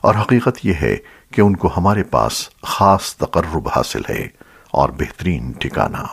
اور حقیقت یہ ہے کہ ان کو ہمارے پاس خاص تقرب حاصل ہے اور بہترین ٹھکانہ۔